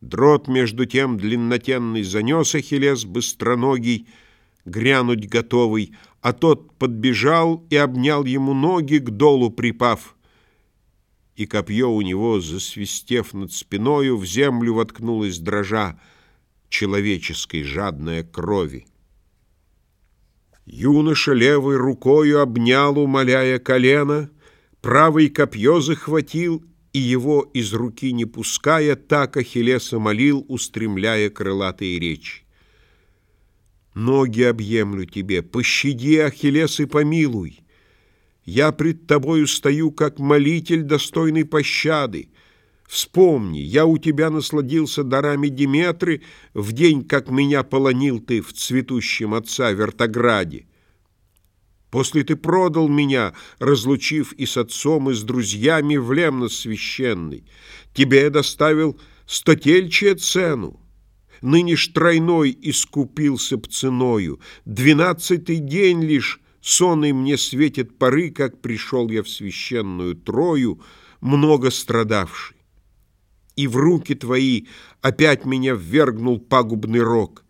Дрот, между тем, длиннотенный занес Ахиллес быстроногий, грянуть готовый, а тот подбежал и обнял ему ноги, к долу припав. И копье у него, засвистев над спиною, в землю воткнулось дрожа человеческой жадная крови. Юноша левой рукою обнял, умоляя колено, правой копье захватил и его из руки не пуская, так Ахиллеса молил, устремляя крылатые речи. Ноги объемлю тебе, пощади, Ахиллес, и помилуй. Я пред тобою стою, как молитель, достойный пощады. Вспомни, я у тебя насладился дарами Диметры в день, как меня полонил ты в цветущем отца Вертограде. После ты продал меня, разлучив и с отцом, и с друзьями в Лемнос священный. Тебе я доставил стотельчая цену. Ныне ж тройной искупился б ценою. Двенадцатый день лишь сонный мне светит поры, как пришел я в священную Трою, много страдавший. И в руки твои опять меня ввергнул пагубный рок.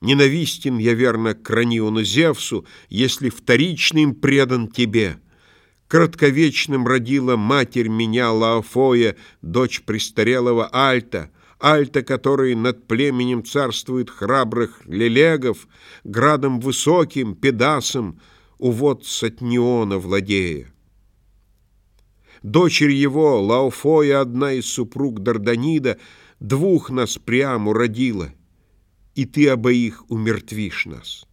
Ненавистен я, верно, к Краниону Зевсу, если вторичным предан тебе. Кратковечным родила матерь меня, Лаофоя, дочь престарелого Альта, Альта, который над племенем царствует храбрых лелегов, градом высоким, педасом, увод Сатниона владея. Дочерь его, Лаофоя, одна из супруг Дарданида, двух нас прямо родила — и ты обоих умертвишь нас.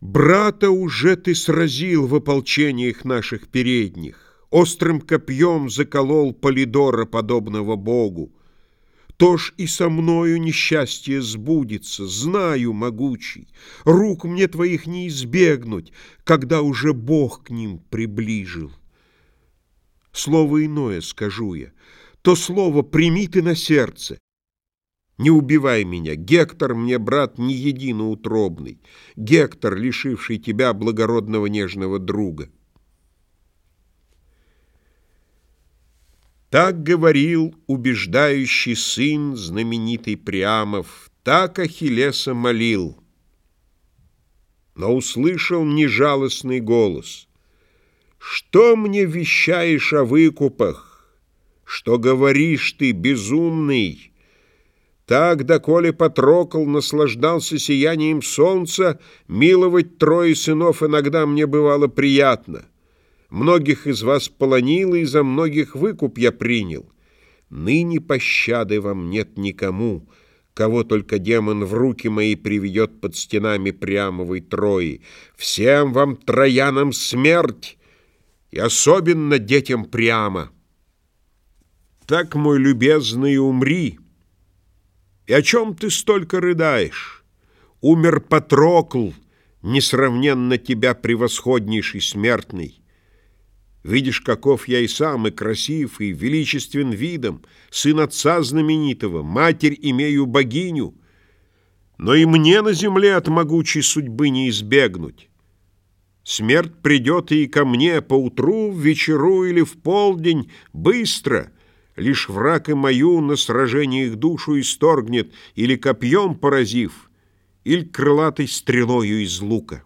Брата уже ты сразил в ополчениях наших передних, острым копьем заколол Полидора, подобного Богу. То ж и со мною несчастье сбудется, знаю, могучий, рук мне твоих не избегнуть, когда уже Бог к ним приближил. Слово иное скажу я, то слово прими ты на сердце, не убивай меня, Гектор мне, брат, не единоутробный, Гектор, лишивший тебя благородного нежного друга. Так говорил убеждающий сын знаменитый Приамов, так Ахиллеса молил. Но услышал нежалостный голос. «Что мне вещаешь о выкупах? Что говоришь ты, безумный?» Так, доколе Патрокл наслаждался сиянием солнца, миловать трое сынов иногда мне бывало приятно. Многих из вас полонил, и за многих выкуп я принял. Ныне пощады вам нет никому, кого только демон в руки мои приведет под стенами прямовой Трои. Всем вам, троянам, смерть, и особенно детям прямо. Так, мой любезный, умри, и о чем ты столько рыдаешь? Умер Патрокл, несравненно тебя превосходнейший смертный. Видишь, каков я и сам, и красив, и величествен видом, сын отца знаменитого, матерь имею богиню, но и мне на земле от могучей судьбы не избегнуть. Смерть придет и ко мне поутру, вечеру или в полдень, быстро — Лишь враг и мою на сражениях душу исторгнет, Или копьем поразив, или крылатой стрелою из лука.